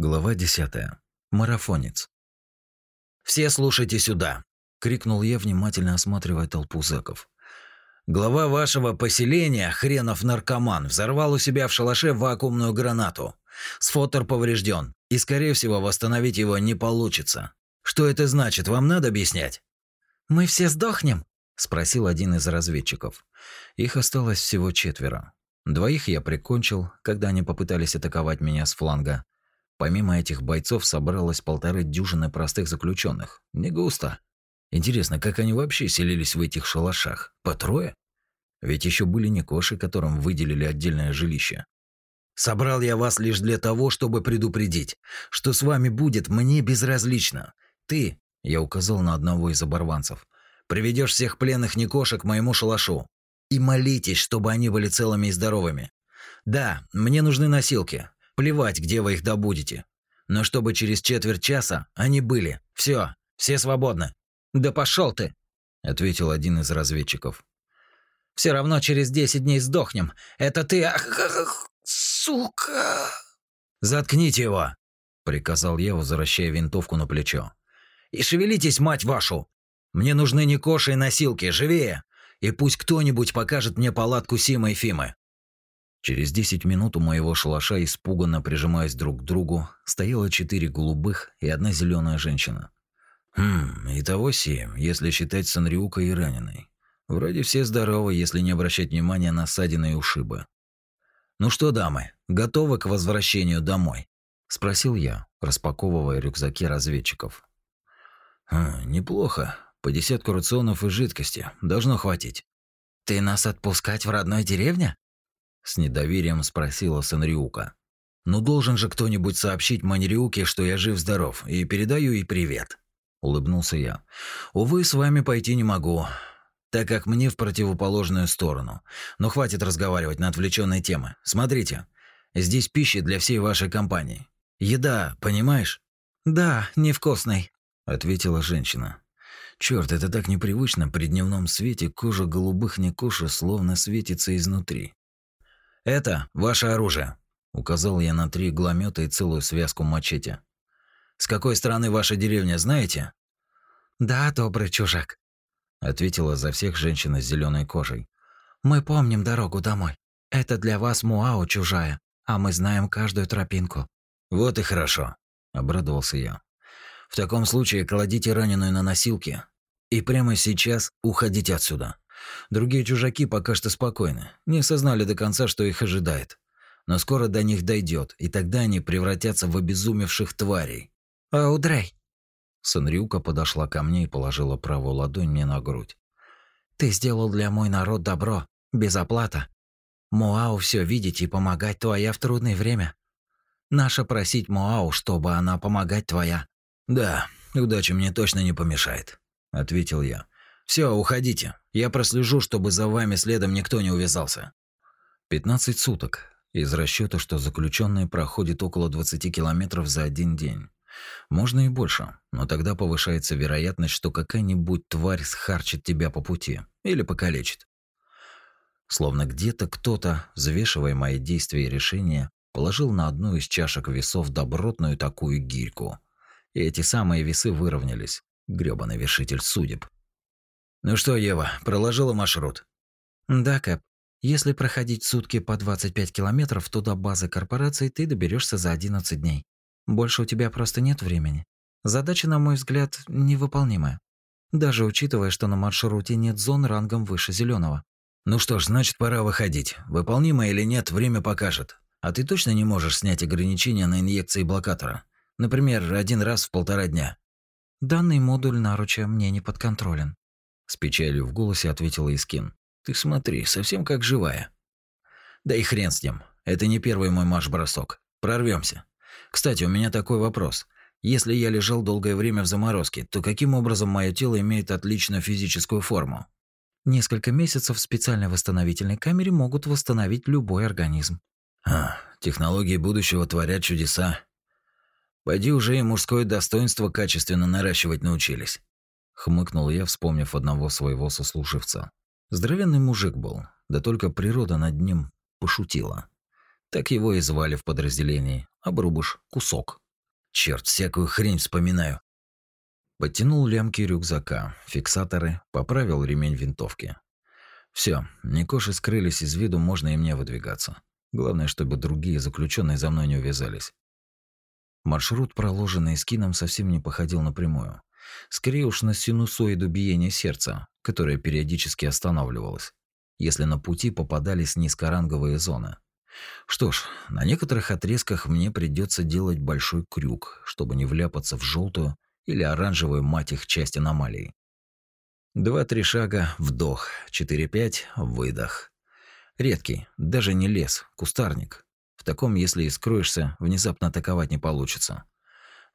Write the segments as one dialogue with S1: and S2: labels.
S1: Глава 10. Марафонец. «Все слушайте сюда!» – крикнул я, внимательно осматривая толпу зэков. «Глава вашего поселения, хренов наркоман, взорвал у себя в шалаше вакуумную гранату. Сфотер поврежден, и, скорее всего, восстановить его не получится. Что это значит, вам надо объяснять?»
S2: «Мы все сдохнем?»
S1: – спросил один из разведчиков. Их осталось всего четверо. Двоих я прикончил, когда они попытались атаковать меня с фланга – Помимо этих бойцов собралось полторы дюжины простых заключенных. Не густо. Интересно, как они вообще селились в этих шалашах? По трое? Ведь еще были не коши, которым выделили отдельное жилище. Собрал я вас лишь для того, чтобы предупредить, что с вами будет мне безразлично. Ты, я указал на одного из оборванцев, приведешь всех пленных некошек к моему шалашу и молитесь, чтобы они были целыми и здоровыми. Да, мне нужны носилки, Плевать, где вы их добудете. Но чтобы через четверть часа они были. Все, все свободны.
S2: Да пошел ты,
S1: ответил один из разведчиков.
S2: Все равно через 10 дней сдохнем. Это ты, ах, ах, сука.
S1: Заткните его, приказал я, возвращая винтовку на плечо. И шевелитесь, мать вашу. Мне нужны не коши и носилки, живее. И пусть кто-нибудь покажет мне палатку Симы и Фимы. Через десять минут у моего шалаша, испуганно прижимаясь друг к другу, стояло четыре голубых и одна зеленая женщина. Хм, и того семь, если считать Санриука и раненой. Вроде все здоровы, если не обращать внимания на ссадины и ушибы. «Ну что, дамы, готовы к возвращению домой?» – спросил я, распаковывая рюкзаки разведчиков. «Хм, неплохо. По десятку рационов и жидкости. Должно хватить».
S2: «Ты нас отпускать в родной деревне?»
S1: С недоверием спросила Санриука. «Ну должен же кто-нибудь сообщить Манриуке, что я жив-здоров, и передаю ей привет», – улыбнулся я. «Увы, с вами пойти не могу, так как мне в противоположную сторону. Но хватит разговаривать на отвлеченные темы. Смотрите, здесь пища для всей вашей компании. Еда, понимаешь?»
S2: «Да, невкусный», –
S1: ответила женщина. Черт, это так непривычно при дневном свете кожа голубых некоши словно светится изнутри. «Это ваше оружие», – указал я на три игломета и целую связку мачете. «С какой стороны ваша деревня, знаете?»
S2: «Да, добрый чужак», –
S1: ответила за всех женщина с зеленой кожей.
S2: «Мы помним дорогу домой. Это для вас Муао чужая, а мы знаем каждую тропинку».
S1: «Вот и хорошо», – обрадовался я. «В таком случае кладите раненую на носилки и прямо сейчас уходите отсюда. Другие чужаки пока что спокойны, не осознали до конца, что их ожидает. Но скоро до них дойдет, и тогда они превратятся в обезумевших тварей.
S2: «Аудрей!»
S1: Санрюка подошла ко мне и положила правую ладонь мне на грудь.
S2: «Ты сделал для мой народ добро, без оплата. Моау все видеть и помогать твоя в трудное время. Наша просить Моау, чтобы она помогать твоя».
S1: «Да, удача мне точно не помешает», — ответил я. Все, уходите. Я прослежу, чтобы за вами следом никто не увязался. 15 суток. Из расчета, что заключенные проходят около 20 километров за один день. Можно и больше, но тогда повышается вероятность, что какая-нибудь тварь схарчит тебя по пути или покалечит. Словно где-то кто-то, взвешивая мои действия и решения, положил на одну из чашек весов добротную такую гирьку. И эти самые весы выровнялись. Грёбаный вершитель судеб. Ну что, Ева, проложила маршрут?
S2: Да, Кэп. Если проходить сутки по 25 километров, то до базы корпорации ты доберешься за 11 дней. Больше у тебя просто нет времени. Задача, на мой взгляд, невыполнимая. Даже учитывая, что на маршруте нет зон рангом выше зеленого.
S1: Ну что ж, значит, пора выходить. Выполнимо или нет, время покажет. А ты точно не можешь снять ограничения на инъекции блокатора? Например, один раз в полтора дня.
S2: Данный модуль наруча мне не подконтролен.
S1: С печалью в голосе ответила Искин. Ты смотри, совсем как живая. Да и хрен с ним. Это не первый мой марш-бросок. Прорвемся. Кстати, у меня такой вопрос. Если я лежал долгое время в заморозке, то каким образом мое тело имеет отличную физическую форму?
S2: Несколько месяцев в специальной восстановительной камере могут восстановить любой организм.
S1: А, технологии будущего творят чудеса. Пойди уже и мужское достоинство качественно наращивать научились хмыкнул я, вспомнив одного своего сослуживца. Здоровенный мужик был, да только природа над ним пошутила. Так его и звали в подразделении Обрубыш Кусок. Черт, всякую хрень вспоминаю. Подтянул лямки рюкзака, фиксаторы, поправил ремень винтовки. Все, Никоши скрылись из виду, можно и мне выдвигаться. Главное, чтобы другие заключенные за мной не увязались. Маршрут, проложенный скином, совсем не походил на прямую. Скорее уж на синусоиду биения сердца, которое периодически останавливалось, если на пути попадались низкоранговые зоны. Что ж, на некоторых отрезках мне придется делать большой крюк, чтобы не вляпаться в желтую или оранжевую мать их часть аномалии. Два-три шага – вдох, четыре-пять – выдох. Редкий, даже не лес, кустарник. В таком, если и скроешься, внезапно атаковать не получится.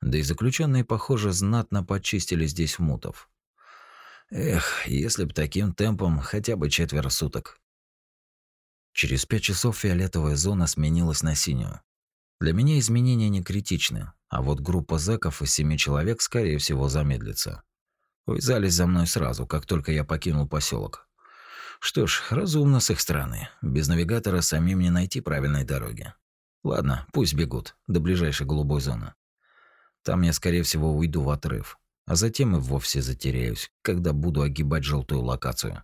S1: Да и заключенные, похоже, знатно почистили здесь мутов. Эх, если б таким темпом хотя бы четверо суток. Через пять часов фиолетовая зона сменилась на синюю. Для меня изменения не критичны, а вот группа зэков из семи человек, скорее всего, замедлится. Увязались за мной сразу, как только я покинул поселок. Что ж, разумно с их стороны. Без навигатора самим не найти правильной дороги. Ладно, пусть бегут до ближайшей голубой зоны. Там я, скорее всего, уйду в отрыв, а затем и вовсе затеряюсь, когда буду огибать желтую локацию.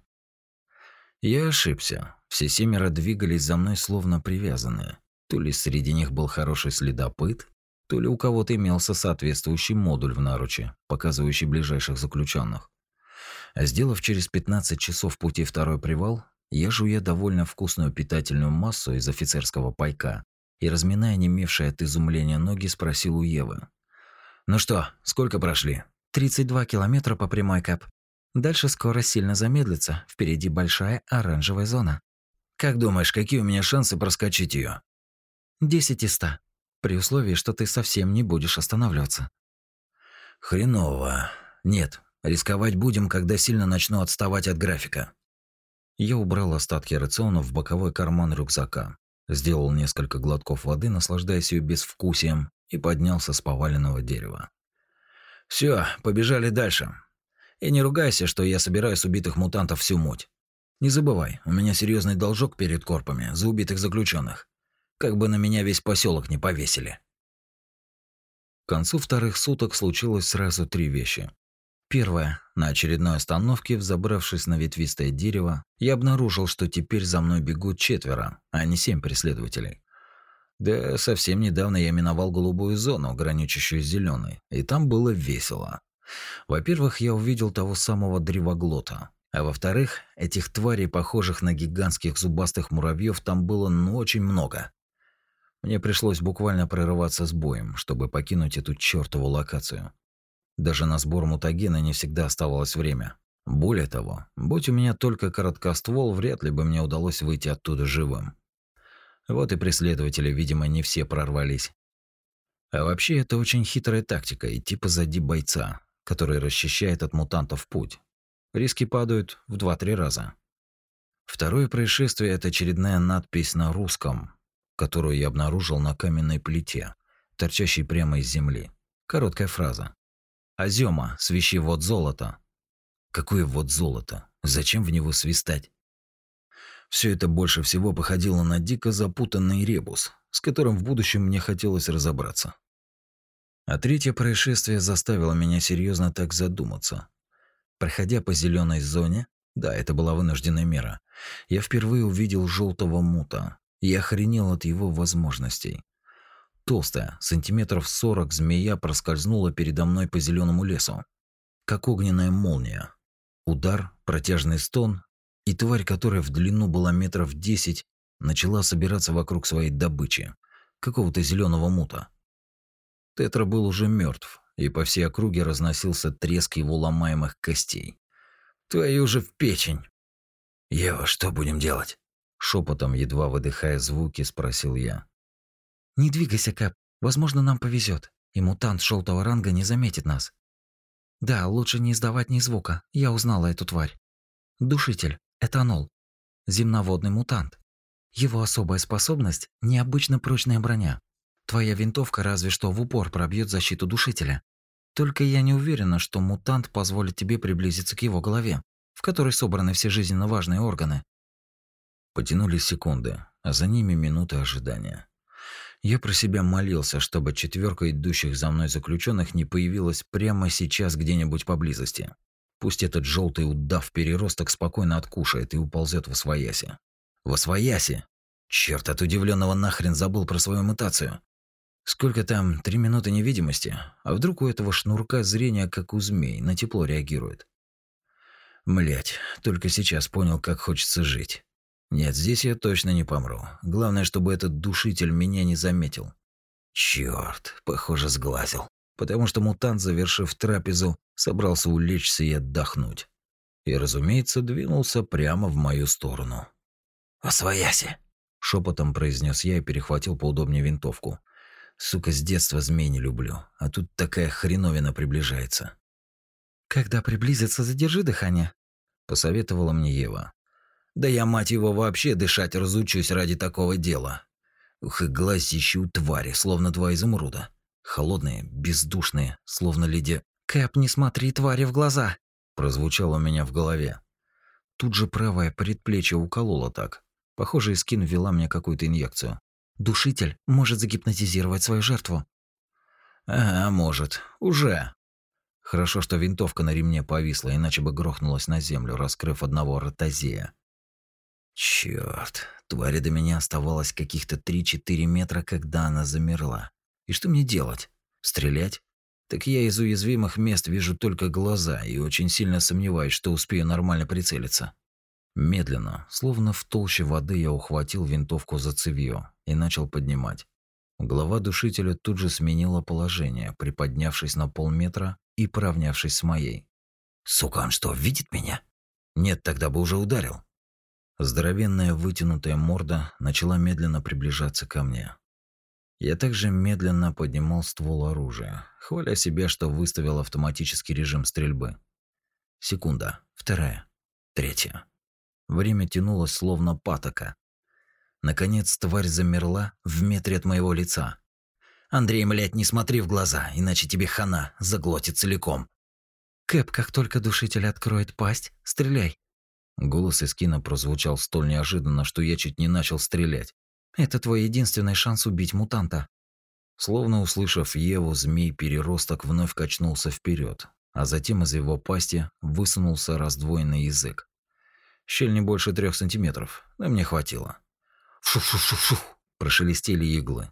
S1: Я ошибся. Все семеро двигались за мной словно привязанные. То ли среди них был хороший следопыт, то ли у кого-то имелся соответствующий модуль в наруче, показывающий ближайших заключенных. А сделав через 15 часов пути второй привал, я жуя довольно вкусную питательную массу из офицерского пайка и разминая немевшие от изумления ноги, спросил у Евы. «Ну что, сколько прошли?»
S2: «32 километра по прямой, Кэп. Дальше скорость сильно замедлится, впереди большая оранжевая зона».
S1: «Как думаешь, какие у меня шансы проскочить ее?
S2: «10 из 100 при условии, что ты совсем не будешь останавливаться.
S1: Хреново. Нет, рисковать будем, когда сильно начну отставать от графика.
S2: Я убрал остатки рациона в боковой карман рюкзака, сделал несколько глотков воды, наслаждаясь ее безвкусием, и поднялся с поваленного дерева.
S1: Все, побежали дальше. И не ругайся, что я собираю с убитых мутантов всю муть. Не забывай, у меня серьезный должок перед корпами за убитых заключенных. Как бы на меня весь поселок не повесили.
S2: К концу вторых суток случилось сразу три вещи. Первое. На очередной остановке, взобравшись на ветвистое дерево, я обнаружил, что теперь за мной бегут четверо, а не семь преследователей. Да, совсем недавно я миновал голубую зону, граничащую с зеленой, и там было весело. Во-первых, я увидел того самого древоглота, а во-вторых, этих тварей, похожих на гигантских зубастых муравьев, там было ну очень много. Мне пришлось буквально прорываться с боем, чтобы покинуть эту чёртову локацию. Даже на сбор мутагена не всегда оставалось время. Более того, будь у меня только короткоствол, вряд ли бы мне удалось выйти оттуда живым. Вот и преследователи, видимо, не все прорвались. А вообще, это очень хитрая тактика идти позади бойца, который расчищает от мутантов путь. Риски падают в 2-3 раза. Второе происшествие – это очередная надпись на русском, которую я обнаружил на каменной плите, торчащей прямо из земли. Короткая фраза. «Азёма, свищи вот золото». Какое вот золото? Зачем в него свистать? Все это больше всего походило на дико запутанный ребус, с которым в будущем мне хотелось разобраться. А третье происшествие заставило меня серьезно так задуматься. Проходя по зеленой зоне, да, это была вынужденная мера, я впервые увидел желтого мута, я охренел от его возможностей. Толстая, сантиметров сорок змея проскользнула передо мной по зеленому лесу, как огненная молния. Удар, протяжный стон, и тварь, которая в длину была метров десять, начала собираться вокруг своей добычи, какого-то зеленого мута. Тетра был уже мертв, и по всей округе разносился треск его ломаемых костей. «Твою же в печень!» «Ева, что будем делать?» Шепотом, едва выдыхая звуки, спросил я. «Не двигайся, Кэп. Возможно, нам повезет, и мутант желтого ранга не заметит нас. Да, лучше не издавать ни звука. Я узнала эту тварь. Душитель, этанол. Земноводный мутант. Его особая способность – необычно прочная броня. Твоя винтовка разве что в упор пробьет защиту душителя. Только я не уверена, что мутант позволит тебе приблизиться к его голове, в которой собраны все жизненно важные органы.
S1: Потянулись секунды, а за ними минуты ожидания. Я про себя молился, чтобы четверка идущих за мной заключенных не появилась прямо сейчас где-нибудь поблизости. Пусть этот желтый удав переросток спокойно откушает и уползет в освояси. В освояси! Черт, от удивленного нахрен забыл про свою мутацию. Сколько там? Три минуты невидимости? А вдруг у этого шнурка зрение, как у змей, на тепло реагирует? Млять, только сейчас понял, как хочется жить. Нет, здесь я точно не помру. Главное, чтобы этот душитель меня не заметил. Черт, похоже, сглазил. Потому что мутант, завершив трапезу, собрался улечься и отдохнуть. И, разумеется, двинулся прямо в мою сторону. «Освояси!» – шепотом произнес я и перехватил поудобнее винтовку. Сука, с детства змей не люблю, а тут такая хреновина приближается.
S2: «Когда приблизится, задержи дыхание», – посоветовала мне Ева.
S1: Да я, мать его, вообще дышать разучусь ради такого дела. Ух, и глазищи у твари, словно два изумруда. Холодные, бездушные, словно леди...
S2: «Кэп, не смотри твари в глаза!»
S1: Прозвучало у меня в голове. Тут же правое предплечье укололо так. Похоже, Искин ввела мне какую-то инъекцию.
S2: «Душитель может загипнотизировать свою жертву».
S1: «А, может. Уже». Хорошо, что винтовка на ремне повисла, иначе бы грохнулась на землю, раскрыв одного ротозея. Черт, твари до меня оставалось каких-то 3-4 метра, когда она замерла. И что мне делать? Стрелять? Так я из уязвимых мест вижу только глаза и очень сильно сомневаюсь, что успею нормально прицелиться. Медленно, словно в толще воды, я ухватил винтовку за цевьё и начал поднимать. Голова душителя тут же сменила положение, приподнявшись на полметра и поравнявшись с моей. Сука, он что, видит меня? Нет, тогда бы уже ударил. Здоровенная вытянутая морда начала медленно приближаться ко мне. Я также медленно поднимал ствол оружия, хваля себя, что выставил автоматический режим стрельбы. Секунда, вторая, третья. Время тянулось словно патока. Наконец тварь замерла в метре от моего лица. «Андрей, млядь, не смотри в глаза, иначе тебе хана заглотит целиком».
S2: «Кэп, как только душитель откроет пасть, стреляй»,
S1: Голос Искина прозвучал столь неожиданно, что я чуть не начал стрелять.
S2: «Это твой единственный шанс убить мутанта».
S1: Словно услышав Еву, змей-переросток вновь качнулся вперед, а затем из его пасти высунулся раздвоенный язык. Щель не больше трех сантиметров, но мне хватило. Фу-фу-фу-фу! Прошелестели иглы.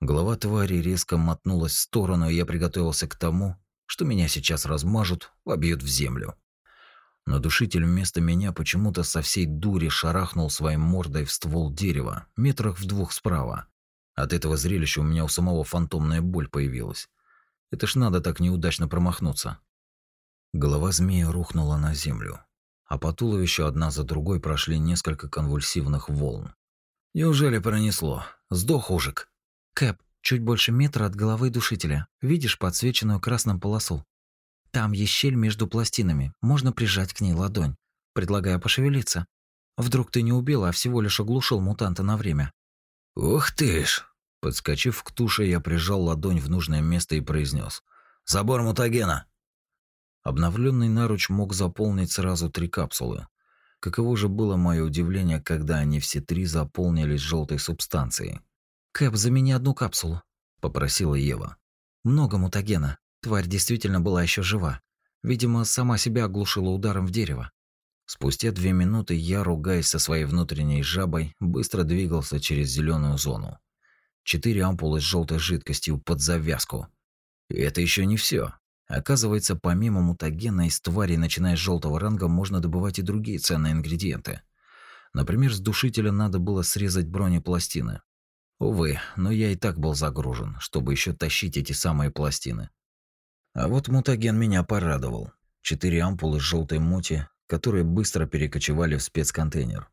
S1: Голова твари резко мотнулась в сторону, и я приготовился к тому, что меня сейчас размажут, вобьют в землю. Но душитель вместо меня почему-то со всей дури шарахнул своей мордой в ствол дерева, метрах в двух справа. От этого зрелища у меня у самого фантомная боль появилась. Это ж надо так неудачно промахнуться. Голова змея рухнула на землю, а по туловищу одна за другой прошли несколько конвульсивных волн. Неужели пронесло? Сдох ужик.
S2: Кэп, чуть больше метра от головы душителя. Видишь подсвеченную красным полосу? Там есть щель между пластинами, можно прижать к ней ладонь. Предлагаю пошевелиться. Вдруг ты не убил, а всего лишь оглушил мутанта на время.
S1: Ух ты ж! Подскочив к туше, я прижал ладонь в нужное место и произнес: "Забор мутагена". Обновленный наруч мог заполнить сразу три капсулы. Каково же было мое удивление, когда они все три заполнились желтой субстанцией.
S2: «Кэп, замени одну капсулу», – попросила Ева. «Много мутагена. Тварь действительно была еще жива. Видимо, сама себя оглушила ударом в дерево.
S1: Спустя две минуты я, ругаясь со своей внутренней жабой, быстро двигался через зеленую зону. Четыре ампулы с желтой жидкостью под завязку. И это еще не все. Оказывается, помимо мутагена из тварей, начиная с желтого ранга, можно добывать и другие ценные ингредиенты. Например, с душителя надо было срезать бронепластины. Увы, но я и так был загружен, чтобы еще тащить эти самые пластины. А вот мутаген меня порадовал. Четыре ампулы с желтой мути, которые быстро перекочевали в спецконтейнер.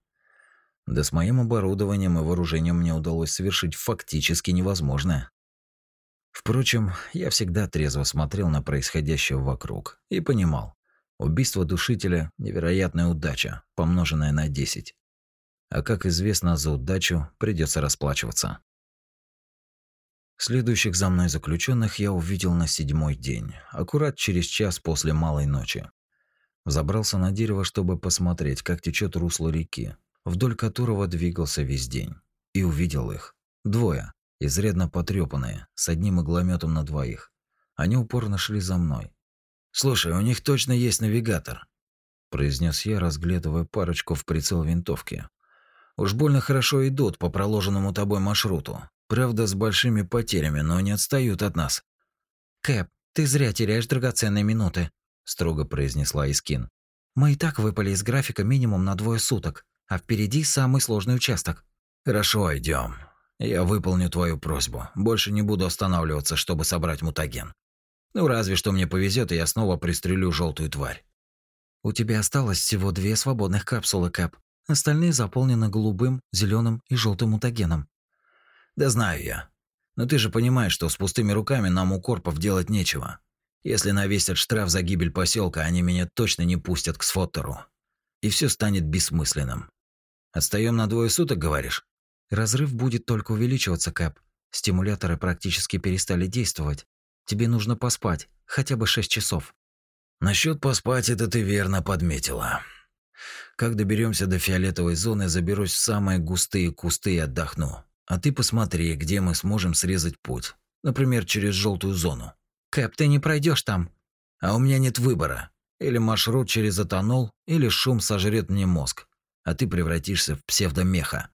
S1: Да с моим оборудованием и вооружением мне удалось совершить фактически невозможное. Впрочем, я всегда трезво смотрел на происходящее вокруг и понимал, убийство душителя – невероятная удача, помноженная на 10. А как известно, за удачу придется расплачиваться. Следующих за мной заключенных я увидел на седьмой день, аккурат через час после малой ночи. Забрался на дерево, чтобы посмотреть, как течет русло реки, вдоль которого двигался весь день, и увидел их. Двое. изрядно потрепанные, с одним иглометом на двоих. Они упорно шли за мной. «Слушай, у них точно есть навигатор», – произнес я, разглядывая парочку в прицел винтовки. «Уж больно хорошо идут по проложенному тобой маршруту. Правда, с большими потерями, но не отстают от нас».
S2: «Кэп, ты зря теряешь драгоценные минуты», – строго произнесла Искин. «Мы и так выпали из графика минимум на двое суток, а впереди самый сложный участок».
S1: «Хорошо, идем. Я выполню твою просьбу. Больше не буду останавливаться, чтобы собрать мутаген. Ну, разве что мне повезет, и я снова пристрелю желтую тварь.
S2: У тебя осталось всего две свободных капсулы, Кэп. Остальные заполнены голубым, зеленым и желтым мутагеном.
S1: Да знаю я. Но ты же понимаешь, что с пустыми руками нам у корпов делать нечего. Если навесят штраф за гибель поселка, они меня точно не пустят к Сфоттеру. И все станет бессмысленным. Отстаем на двое суток, говоришь?
S2: Разрыв будет только увеличиваться, Кэп. Стимуляторы практически перестали действовать. Тебе нужно поспать, хотя бы шесть часов.
S1: Насчет поспать это ты верно подметила. Как доберемся до фиолетовой зоны, заберусь в самые густые кусты и отдохну. А ты посмотри, где мы сможем срезать путь. Например, через желтую зону.
S2: Кэп, ты не пройдешь там.
S1: А у меня нет выбора. Или маршрут через этанол, или шум сожрет мне мозг, а ты превратишься в псевдомеха.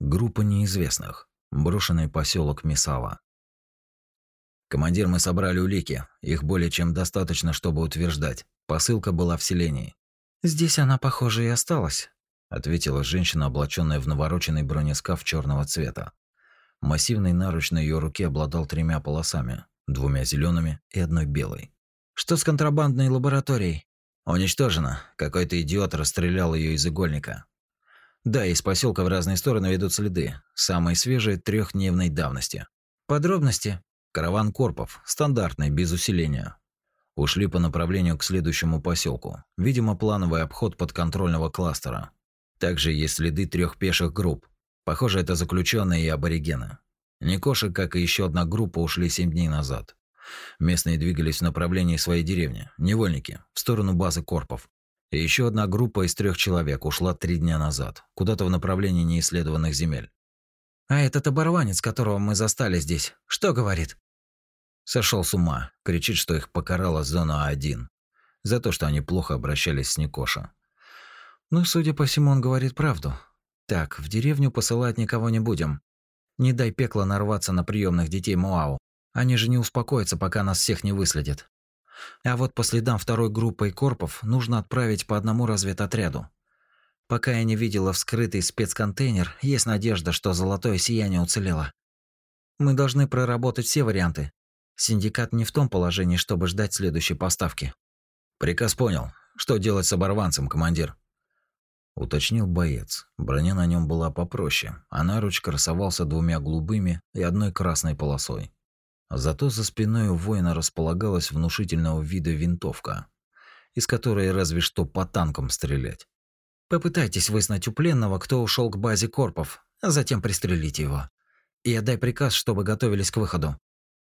S1: Группа неизвестных. Брошенный поселок Мисала. Командир, мы собрали улики. Их более чем достаточно, чтобы утверждать. Посылка была в селении.
S2: Здесь она, похоже, и осталась,
S1: ответила женщина, облаченная в навороченный бронескаф черного цвета. Массивный наруч на ее руке обладал тремя полосами, двумя зелеными и одной белой.
S2: Что с контрабандной лабораторией?
S1: Уничтожена. Какой-то идиот расстрелял ее из игольника. Да, из поселка в разные стороны ведут следы. Самые свежие трехдневной давности.
S2: Подробности?
S1: Караван корпов, стандартный, без усиления. Ушли по направлению к следующему поселку. Видимо, плановый обход подконтрольного кластера. Также есть следы трех пеших групп. Похоже, это заключенные и аборигены. Никоши, как и еще одна группа, ушли семь дней назад. Местные двигались в направлении своей деревни, невольники, в сторону базы корпов. И еще одна группа из трех человек ушла три дня назад, куда-то в направлении неисследованных земель.
S2: А этот оборванец, которого мы застали здесь, что говорит?
S1: Сошел с ума, кричит, что их покарала зона А1 за то, что они плохо обращались с Никоша.
S2: Ну, судя по всему, он говорит правду. Так, в деревню посылать никого не будем. Не дай пекло нарваться на приемных детей Муау. Они же не успокоятся, пока нас всех не выследят. А вот по следам второй группы корпов нужно отправить по одному разведотряду. Пока я не видела вскрытый спецконтейнер, есть надежда, что золотое сияние уцелело. Мы должны проработать все варианты. Синдикат не в том положении, чтобы ждать следующей поставки.
S1: Приказ понял. Что делать с оборванцем, командир? Уточнил боец. Броня на нем была попроще, а наруч красовался двумя голубыми и одной красной полосой. Зато за спиной у воина располагалась внушительного вида винтовка, из которой разве что по танкам стрелять.
S2: Попытайтесь вызнать у пленного, кто ушел к базе корпов, а затем пристрелите его. И отдай приказ, чтобы готовились к выходу.